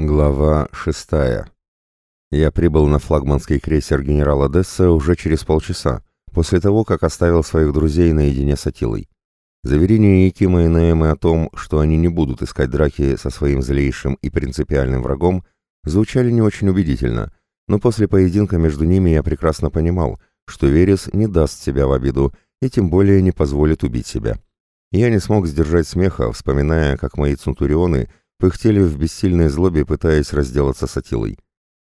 Глава шестая. Я прибыл на флагманский крейсер генерала Десса уже через полчаса, после того, как оставил своих друзей наедине с Атилой. Заверения Якима и Наэмы о том, что они не будут искать драки со своим злейшим и принципиальным врагом, звучали не очень убедительно, но после поединка между ними я прекрасно понимал, что Верес не даст себя в обиду и тем более не позволит убить себя. Я не смог сдержать смеха, вспоминая, как мои центурионы – пыхтели в бессильной злобе, пытаясь разделаться с Атилой.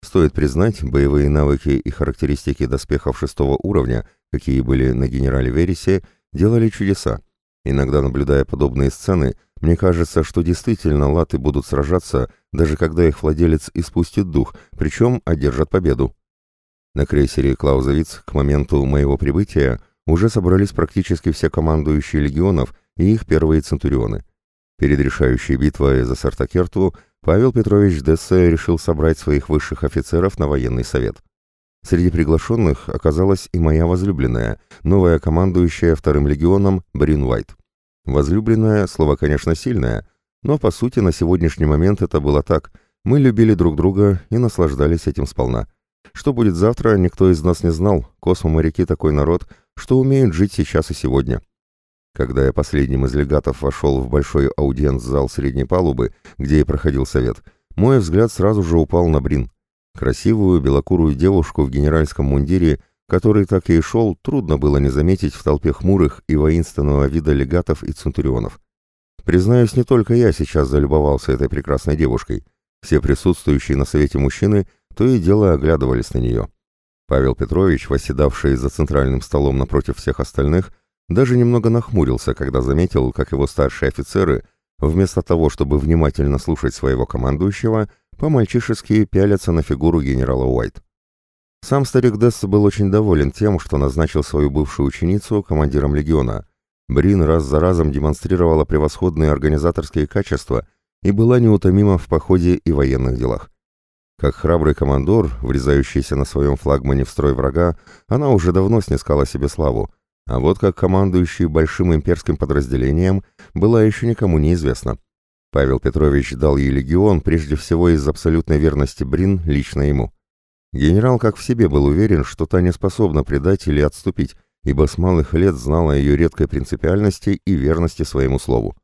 Стоит признать, боевые навыки и характеристики доспехов шестого уровня, какие были на генерале Вересе, делали чудеса. Иногда, наблюдая подобные сцены, мне кажется, что действительно латы будут сражаться, даже когда их владелец испустит дух, причем одержат победу. На крейсере Клаузовиц к моменту моего прибытия уже собрались практически все командующие легионов и их первые центурионы. Перед решающей битвой за Сартакерту Павел Петрович Дессе решил собрать своих высших офицеров на военный совет. Среди приглашенных оказалась и моя возлюбленная, новая командующая вторым легионом Брин Уайт. Возлюбленная, слово, конечно, сильное, но по сути на сегодняшний момент это было так. Мы любили друг друга и наслаждались этим сполна. Что будет завтра, никто из нас не знал. Космоморяки такой народ, что умеют жить сейчас и сегодня. Когда я последним из легатов вошел в большой аудиенц-зал средней палубы, где и проходил совет, мой взгляд сразу же упал на Брин. Красивую белокурую девушку в генеральском мундире, который так и шел, трудно было не заметить в толпе хмурых и воинственного вида легатов и центурионов. Признаюсь, не только я сейчас залюбовался этой прекрасной девушкой. Все присутствующие на совете мужчины то и дело оглядывались на нее. Павел Петрович, восседавший за центральным столом напротив всех остальных, даже немного нахмурился, когда заметил, как его старшие офицеры, вместо того, чтобы внимательно слушать своего командующего, по-мальчишески пялятся на фигуру генерала Уайт. Сам старик Десс был очень доволен тем, что назначил свою бывшую ученицу командиром легиона. Брин раз за разом демонстрировала превосходные организаторские качества и была неутомима в походе и военных делах. Как храбрый командор, врезающийся на своем флагмане в строй врага, она уже давно снискала себе славу, а вот как командующий большим имперским подразделением была еще никому неизвестна. Павел Петрович дал ей легион прежде всего из абсолютной верности Брин лично ему. Генерал как в себе был уверен, что та не способна предать или отступить, ибо с малых лет знала ее редкой принципиальности и верности своему слову.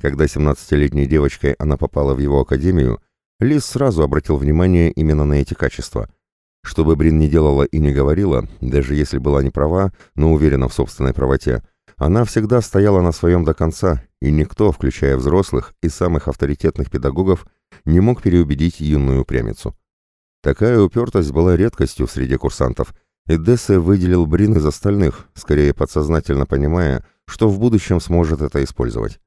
Когда 17-летней девочкой она попала в его академию, Лис сразу обратил внимание именно на эти качества – что бы Брин ни делала и не говорила, даже если была не права, но уверена в собственной правоте, она всегда стояла на своем до конца, и никто, включая взрослых и самых авторитетных педагогов, не мог переубедить юную упрямицу. Такая упертость была редкостью среди курсантов, и Дессе выделил Брин из остальных, скорее подсознательно понимая, что в будущем сможет это использовать.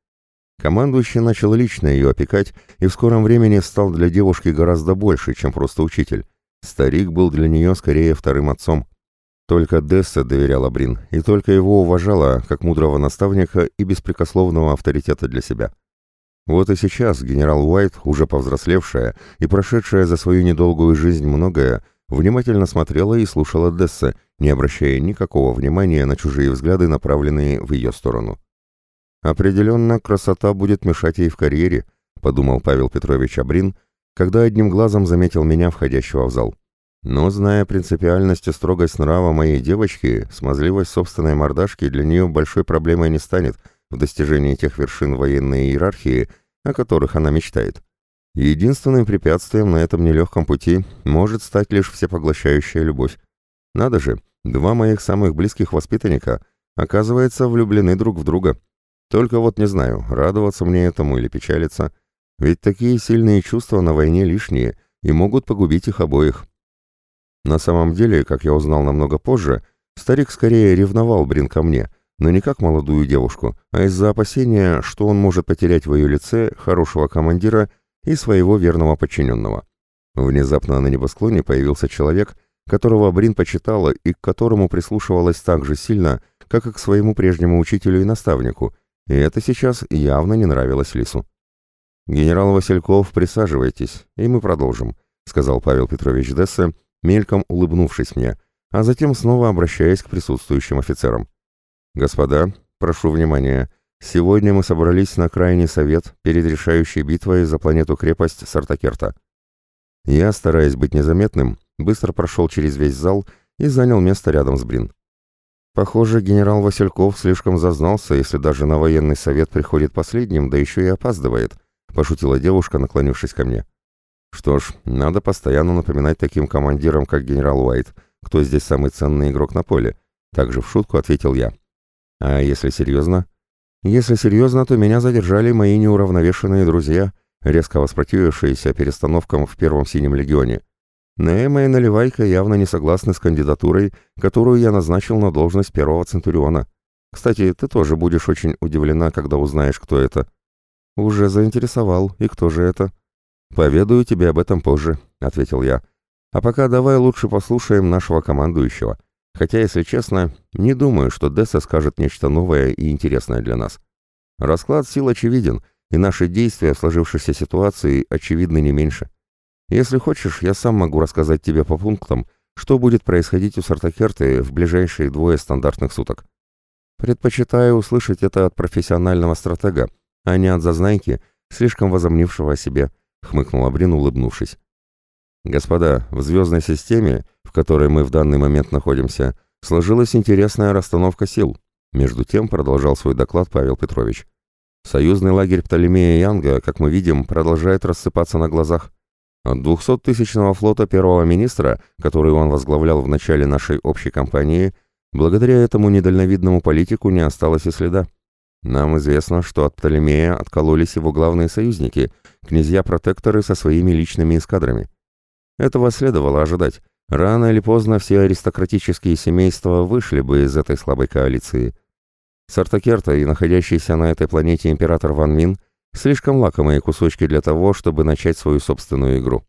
Командующий начал лично ее опекать и в скором времени стал для девушки гораздо больше, чем просто учитель, Старик был для нее скорее вторым отцом. Только Десса доверяла Брин, и только его уважала, как мудрого наставника и беспрекословного авторитета для себя. Вот и сейчас генерал Уайт, уже повзрослевшая и прошедшая за свою недолгую жизнь многое, внимательно смотрела и слушала Десса, не обращая никакого внимания на чужие взгляды, направленные в ее сторону. «Определенно, красота будет мешать ей в карьере», — подумал Павел Петрович Абрин, когда одним глазом заметил меня, входящего в зал. Но, зная принципиальность и строгость нрава моей девочки, смазливость собственной мордашки для нее большой проблемой не станет в достижении тех вершин военной иерархии, о которых она мечтает. Единственным препятствием на этом нелегком пути может стать лишь всепоглощающая любовь. Надо же, два моих самых близких воспитанника, оказывается, влюблены друг в друга. Только вот не знаю, радоваться мне этому или печалиться – ведь такие сильные чувства на войне лишние и могут погубить их обоих. На самом деле, как я узнал намного позже, старик скорее ревновал Брин ко мне, но не как молодую девушку, а из-за опасения, что он может потерять в ее лице хорошего командира и своего верного подчиненного. Внезапно на небосклоне появился человек, которого Брин почитала и к которому прислушивалась так же сильно, как и к своему прежнему учителю и наставнику, и это сейчас явно не нравилось Лису. «Генерал Васильков, присаживайтесь, и мы продолжим», — сказал Павел Петрович Дессе, мельком улыбнувшись мне, а затем снова обращаясь к присутствующим офицерам. «Господа, прошу внимания, Сегодня мы собрались на крайний совет перед решающей битвой за планету-крепость Сартакерта. Я, стараясь быть незаметным, быстро прошел через весь зал и занял место рядом с Брин. Похоже, генерал Васильков слишком зазнался, если даже на военный совет приходит последним, да еще и опаздывает, пошутила девушка, наклонившись ко мне. Что ж, надо постоянно напоминать таким командирам, как генерал Уайт, кто здесь самый ценный игрок на поле, также в шутку ответил я. А если серьезно? Если серьезно, то меня задержали мои неуравновешенные друзья, резко воспротивившиеся перестановкам в Первом Синем Легионе. Неэма и Наливайка явно не согласны с кандидатурой, которую я назначил на должность первого Центуриона. Кстати, ты тоже будешь очень удивлена, когда узнаешь, кто это. Уже заинтересовал. И кто же это? Поведаю тебе об этом позже, ответил я. А пока давай лучше послушаем нашего командующего. Хотя, если честно, не думаю, что Десса скажет нечто новое и интересное для нас. Расклад сил очевиден, и наши действия в сложившейся ситуации очевидны не меньше. Если хочешь, я сам могу рассказать тебе по пунктам, что будет происходить у Сартакерты в ближайшие двое стандартных суток. Предпочитаю услышать это от профессионального стратега, а не от зазнайки, слишком возомнившего о себе, хмыкнул Абрин, улыбнувшись. Господа, в звездной системе которой мы в данный момент находимся, сложилась интересная расстановка сил. Между тем продолжал свой доклад Павел Петрович. Союзный лагерь Птолемея Янга, как мы видим, продолжает рассыпаться на глазах. От 200-тысячного флота первого министра, который он возглавлял в начале нашей общей кампании, благодаря этому недальновидному политику не осталось и следа. Нам известно, что от Птолемея откололись его главные союзники, князья-протекторы со своими личными эскадрами. Этого следовало ожидать, Рано или поздно все аристократические семейства вышли бы из этой слабой коалиции. Сартакерта и находящийся на этой планете император Ван Мин слишком лакомые кусочки для того, чтобы начать свою собственную игру.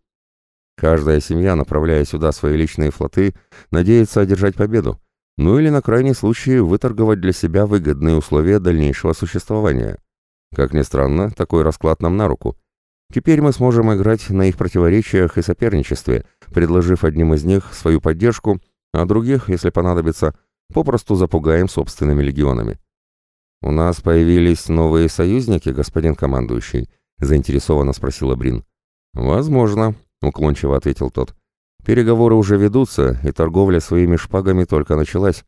Каждая семья, направляя сюда свои личные флоты, надеется одержать победу, ну или на крайний случай выторговать для себя выгодные условия дальнейшего существования. Как ни странно, такой расклад нам на руку. Теперь мы сможем играть на их противоречиях и соперничестве, предложив одним из них свою поддержку, а других, если понадобится, попросту запугаем собственными легионами. «У нас появились новые союзники, господин командующий?» — заинтересованно спросила Брин. «Возможно», — уклончиво ответил тот. «Переговоры уже ведутся, и торговля своими шпагами только началась.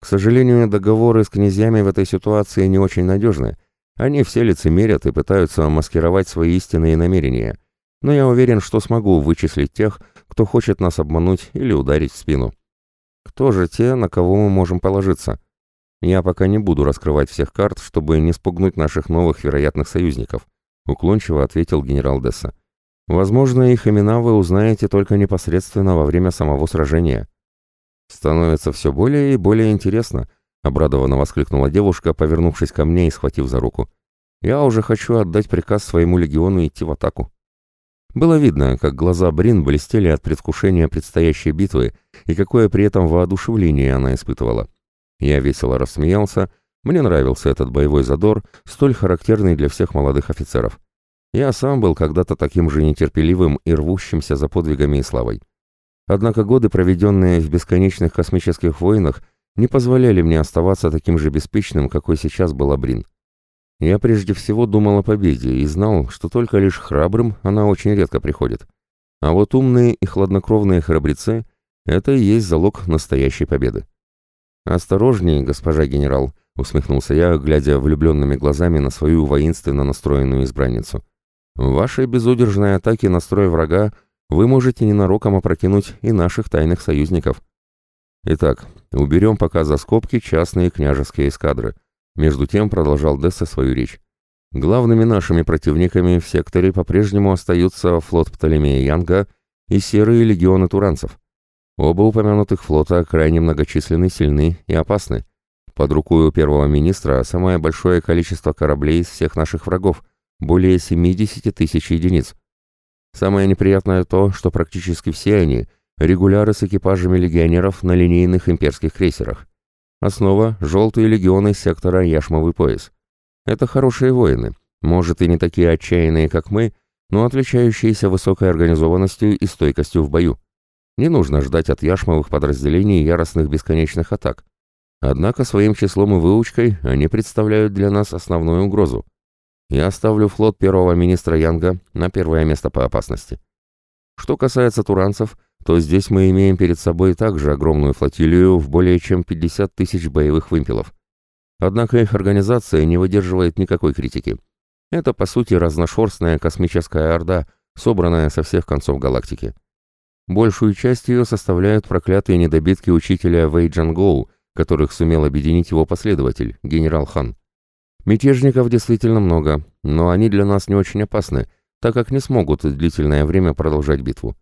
К сожалению, договоры с князьями в этой ситуации не очень надежны, они все лицемерят и пытаются маскировать свои истинные намерения. Но я уверен, что смогу вычислить тех, кто хочет нас обмануть или ударить в спину. Кто же те, на кого мы можем положиться? Я пока не буду раскрывать всех карт, чтобы не спугнуть наших новых вероятных союзников, уклончиво ответил генерал Десса. Возможно, их имена вы узнаете только непосредственно во время самого сражения. Становится все более и более интересно, — обрадованно воскликнула девушка, повернувшись ко мне и схватив за руку. «Я уже хочу отдать приказ своему легиону идти в атаку». Было видно, как глаза Брин блестели от предвкушения предстоящей битвы и какое при этом воодушевление она испытывала. Я весело рассмеялся, мне нравился этот боевой задор, столь характерный для всех молодых офицеров. Я сам был когда-то таким же нетерпеливым и рвущимся за подвигами и славой. Однако годы, проведенные в бесконечных космических войнах, не позволяли мне оставаться таким же беспечным, какой сейчас был Абрин. Я прежде всего думал о победе и знал, что только лишь храбрым она очень редко приходит. А вот умные и хладнокровные храбрецы — это и есть залог настоящей победы. «Осторожнее, госпожа генерал», — усмехнулся я, глядя влюбленными глазами на свою воинственно настроенную избранницу. «В вашей безудержной атаке на строй врага вы можете ненароком опрокинуть и наших тайных союзников». Итак, уберем пока за скобки частные княжеские эскадры. Между тем продолжал Десса свою речь. Главными нашими противниками в секторе по-прежнему остаются флот Птолемея Янга и серые легионы туранцев. Оба упомянутых флота крайне многочисленны, сильны и опасны. Под рукой у первого министра самое большое количество кораблей из всех наших врагов, более 70 тысяч единиц. Самое неприятное то, что практически все они регуляры с экипажами легионеров на линейных имперских крейсерах. Основа – желтые легионы сектора Яшмовый пояс. Это хорошие воины, может и не такие отчаянные, как мы, но отличающиеся высокой организованностью и стойкостью в бою. Не нужно ждать от Яшмовых подразделений яростных бесконечных атак. Однако своим числом и выучкой они представляют для нас основную угрозу. Я ставлю флот первого министра Янга на первое место по опасности. Что касается туранцев, то здесь мы имеем перед собой также огромную флотилию в более чем 50 тысяч боевых вымпелов. Однако их организация не выдерживает никакой критики. Это, по сути, разношерстная космическая орда, собранная со всех концов галактики. Большую часть ее составляют проклятые недобитки учителя Вэй Джангоу, которых сумел объединить его последователь, генерал Хан. Мятежников действительно много, но они для нас не очень опасны, так как не смогут длительное время продолжать битву.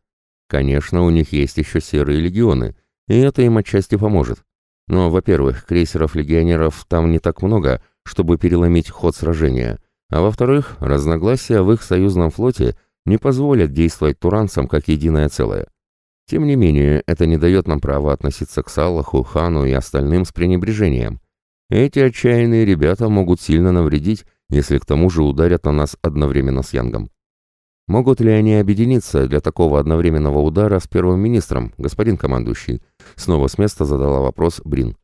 Конечно, у них есть еще серые легионы, и это им отчасти поможет. Но, во-первых, крейсеров-легионеров там не так много, чтобы переломить ход сражения, а во-вторых, разногласия в их союзном флоте не позволят действовать туранцам как единое целое. Тем не менее, это не дает нам права относиться к Салаху, Хану и остальным с пренебрежением. Эти отчаянные ребята могут сильно навредить, если к тому же ударят на нас одновременно с Янгом. Могут ли они объединиться для такого одновременного удара с первым министром, господин командующий? Снова с места задала вопрос Брин.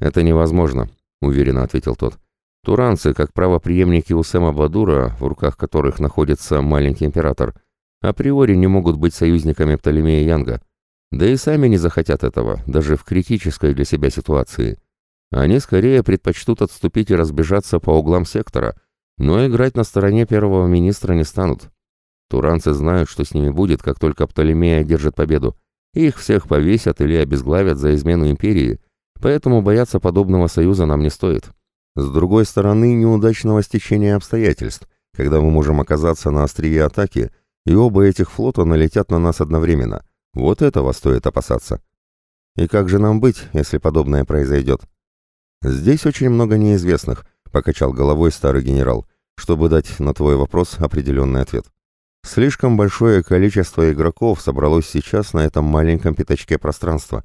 Это невозможно, уверенно ответил тот. Туранцы, как правопреемники Усема Бадура, в руках которых находится маленький император, априори не могут быть союзниками Птолемея Янга. Да и сами не захотят этого, даже в критической для себя ситуации. Они скорее предпочтут отступить и разбежаться по углам сектора, но играть на стороне первого министра не станут. Туранцы знают, что с ними будет, как только Птолемей одержит победу. Их всех повесят или обезглавят за измену империи, поэтому бояться подобного союза нам не стоит. С другой стороны, неудачного стечения обстоятельств, когда мы можем оказаться на острие атаки, и оба этих флота налетят на нас одновременно. Вот этого стоит опасаться. И как же нам быть, если подобное произойдет? Здесь очень много неизвестных, покачал головой старый генерал, чтобы дать на твой вопрос определенный ответ. Слишком большое количество игроков собралось сейчас на этом маленьком пятачке пространства.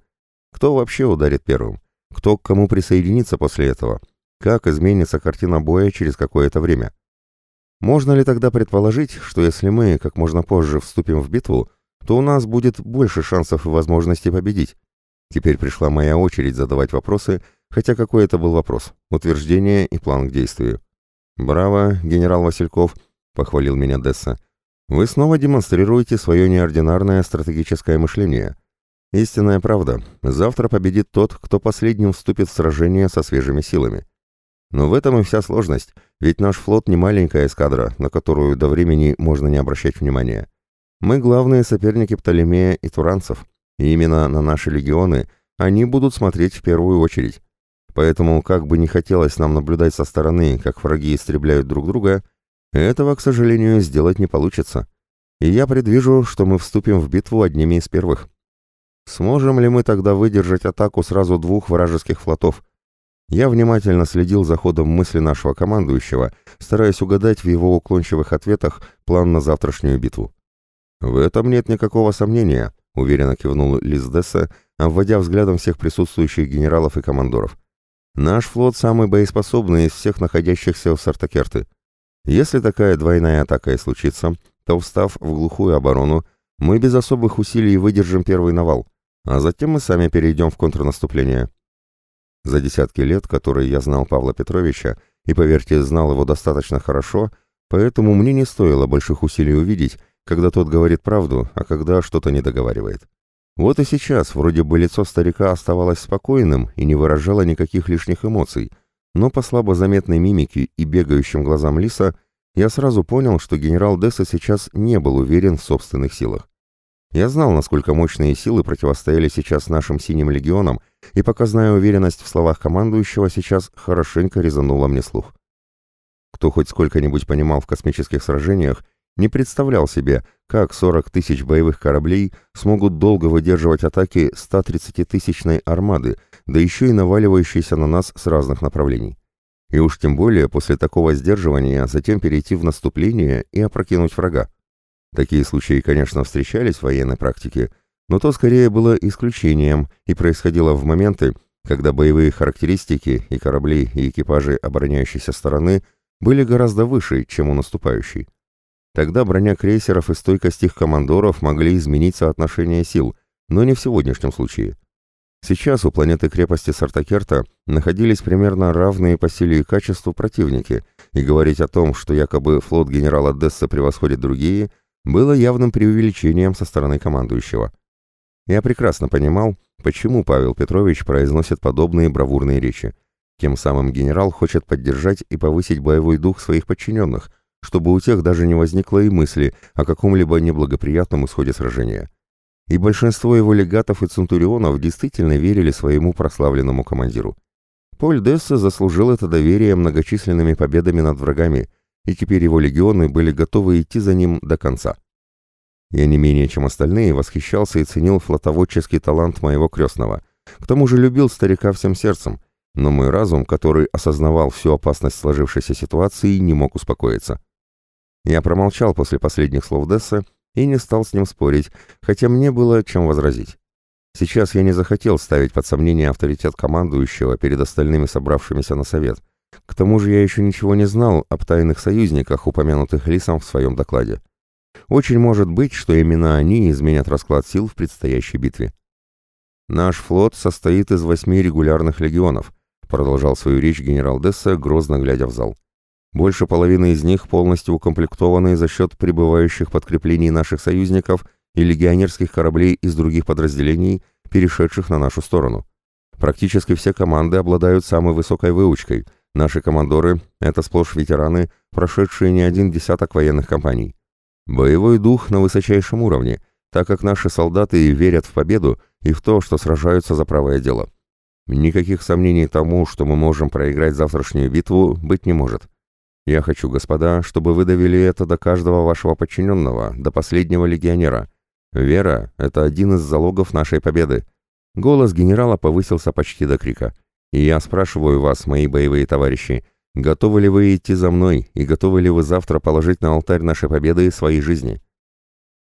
Кто вообще ударит первым? Кто к кому присоединится после этого? Как изменится картина боя через какое-то время? Можно ли тогда предположить, что если мы как можно позже вступим в битву, то у нас будет больше шансов и возможностей победить? Теперь пришла моя очередь задавать вопросы, хотя какой это был вопрос, утверждение и план к действию. «Браво, генерал Васильков», — похвалил меня Десса. Вы снова демонстрируете свое неординарное стратегическое мышление. Истинная правда. Завтра победит тот, кто последним вступит в сражение со свежими силами. Но в этом и вся сложность, ведь наш флот не маленькая эскадра, на которую до времени можно не обращать внимания. Мы главные соперники Птолемея и Туранцев, и именно на наши легионы они будут смотреть в первую очередь. Поэтому, как бы не хотелось нам наблюдать со стороны, как враги истребляют друг друга, этого, к сожалению, сделать не получится. И я предвижу, что мы вступим в битву одними из первых. Сможем ли мы тогда выдержать атаку сразу двух вражеских флотов? Я внимательно следил за ходом мысли нашего командующего, стараясь угадать в его уклончивых ответах план на завтрашнюю битву. «В этом нет никакого сомнения», — уверенно кивнул Лиздесса, обводя взглядом всех присутствующих генералов и командоров. «Наш флот самый боеспособный из всех находящихся в Сартакерты. Если такая двойная атака и случится, то, встав в глухую оборону, мы без особых усилий выдержим первый навал, а затем мы сами перейдем в контрнаступление. За десятки лет, которые я знал Павла Петровича, и, поверьте, знал его достаточно хорошо, поэтому мне не стоило больших усилий увидеть, когда тот говорит правду, а когда что-то не договаривает. Вот и сейчас вроде бы лицо старика оставалось спокойным и не выражало никаких лишних эмоций, но по слабо заметной мимике и бегающим глазам Лиса я сразу понял, что генерал Десса сейчас не был уверен в собственных силах. Я знал, насколько мощные силы противостояли сейчас нашим синим легионам, и показная уверенность в словах командующего сейчас хорошенько резанула мне слух. Кто хоть сколько-нибудь понимал в космических сражениях, не представлял себе, как 40 тысяч боевых кораблей смогут долго выдерживать атаки 130-тысячной армады, да еще и наваливающейся на нас с разных направлений. И уж тем более после такого сдерживания затем перейти в наступление и опрокинуть врага. Такие случаи, конечно, встречались в военной практике, но то скорее было исключением и происходило в моменты, когда боевые характеристики и кораблей, и экипажи обороняющейся стороны были гораздо выше, чем у наступающей. Тогда броня крейсеров и стойкость их командоров могли изменить соотношение сил, но не в сегодняшнем случае. Сейчас у планеты-крепости Сартакерта находились примерно равные по силе и качеству противники, и говорить о том, что якобы флот генерала Десса превосходит другие, было явным преувеличением со стороны командующего. Я прекрасно понимал, почему Павел Петрович произносит подобные бравурные речи. Тем самым генерал хочет поддержать и повысить боевой дух своих подчиненных, чтобы у тех даже не возникло и мысли о каком-либо неблагоприятном исходе сражения. И большинство его легатов и центурионов действительно верили своему прославленному командиру. Поль Десса заслужил это доверие многочисленными победами над врагами, и теперь его легионы были готовы идти за ним до конца. Я не менее чем остальные восхищался и ценил флотоводческий талант моего крестного. К тому же любил старика всем сердцем, но мой разум, который осознавал всю опасность сложившейся ситуации, не мог успокоиться. Я промолчал после последних слов Десса и не стал с ним спорить, хотя мне было чем возразить. Сейчас я не захотел ставить под сомнение авторитет командующего перед остальными собравшимися на совет. К тому же я еще ничего не знал об тайных союзниках, упомянутых Лисом в своем докладе. Очень может быть, что именно они изменят расклад сил в предстоящей битве. «Наш флот состоит из восьми регулярных легионов», продолжал свою речь генерал Десса, грозно глядя в зал. Больше половины из них полностью укомплектованы за счет прибывающих подкреплений наших союзников и легионерских кораблей из других подразделений, перешедших на нашу сторону. Практически все команды обладают самой высокой выучкой. Наши командоры – это сплошь ветераны, прошедшие не один десяток военных кампаний. Боевой дух на высочайшем уровне, так как наши солдаты верят в победу и в то, что сражаются за правое дело. Никаких сомнений тому, что мы можем проиграть завтрашнюю битву, быть не может. Я хочу, господа, чтобы вы довели это до каждого вашего подчиненного, до последнего легионера. Вера — это один из залогов нашей победы. Голос генерала повысился почти до крика. И я спрашиваю вас, мои боевые товарищи, готовы ли вы идти за мной и готовы ли вы завтра положить на алтарь нашей победы свои жизни?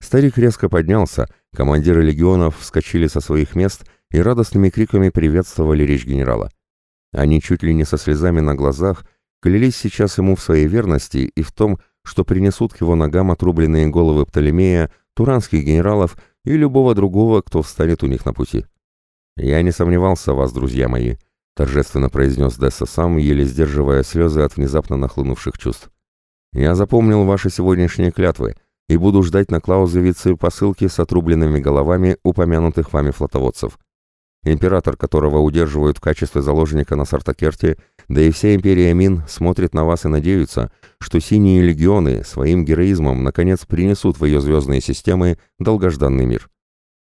Старик резко поднялся, командиры легионов вскочили со своих мест и радостными криками приветствовали речь генерала. Они чуть ли не со слезами на глазах клялись сейчас ему в своей верности и в том, что принесут к его ногам отрубленные головы Птолемея, туранских генералов и любого другого, кто встанет у них на пути. «Я не сомневался в вас, друзья мои», — торжественно произнес Десса сам, еле сдерживая слезы от внезапно нахлынувших чувств. «Я запомнил ваши сегодняшние клятвы и буду ждать на Клаузевице посылки с отрубленными головами упомянутых вами флотоводцев. Император, которого удерживают в качестве заложника на Сартакерте, да и вся империя Мин смотрит на вас и надеются, что синие легионы своим героизмом наконец принесут в ее звездные системы долгожданный мир.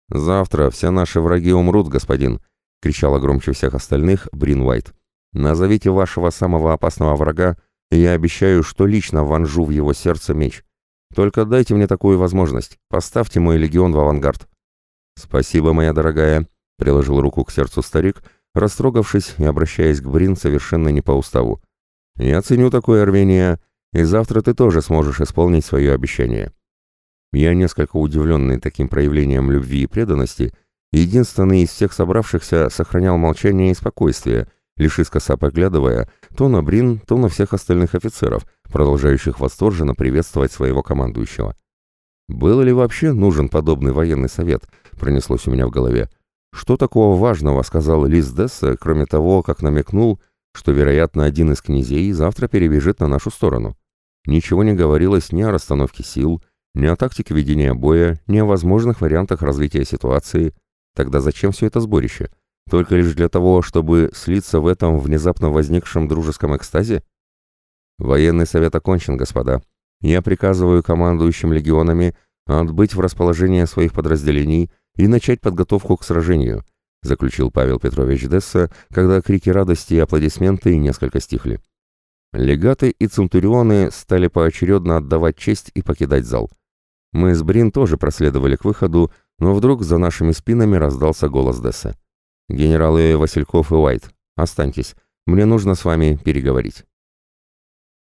«Завтра все наши враги умрут, господин», — кричала громче всех остальных Брин Уайт. «Назовите вашего самого опасного врага, и я обещаю, что лично вонжу в его сердце меч. Только дайте мне такую возможность. Поставьте мой легион в авангард». «Спасибо, моя дорогая», Приложил руку к сердцу старик, растрогавшись и обращаясь к Брин совершенно не по уставу. «Я ценю такое рвение, и завтра ты тоже сможешь исполнить свое обещание». Я, несколько удивленный таким проявлением любви и преданности, единственный из всех собравшихся сохранял молчание и спокойствие, лишь искоса поглядывая то на Брин, то на всех остальных офицеров, продолжающих восторженно приветствовать своего командующего. «Был ли вообще нужен подобный военный совет?» пронеслось у меня в голове. Что такого важного сказал Лис Десса, кроме того, как намекнул, что, вероятно, один из князей завтра перебежит на нашу сторону? Ничего не говорилось ни о расстановке сил, ни о тактике ведения боя, ни о возможных вариантах развития ситуации. Тогда зачем все это сборище? Только лишь для того, чтобы слиться в этом внезапно возникшем дружеском экстазе? Военный совет окончен, господа. Я приказываю командующим легионами отбыть в расположение своих подразделений и начать подготовку к сражению», заключил Павел Петрович Десса, когда крики радости и аплодисменты несколько стихли. Легаты и центурионы стали поочередно отдавать честь и покидать зал. Мы с Брин тоже проследовали к выходу, но вдруг за нашими спинами раздался голос Десса. «Генералы Васильков и Уайт, останьтесь, мне нужно с вами переговорить».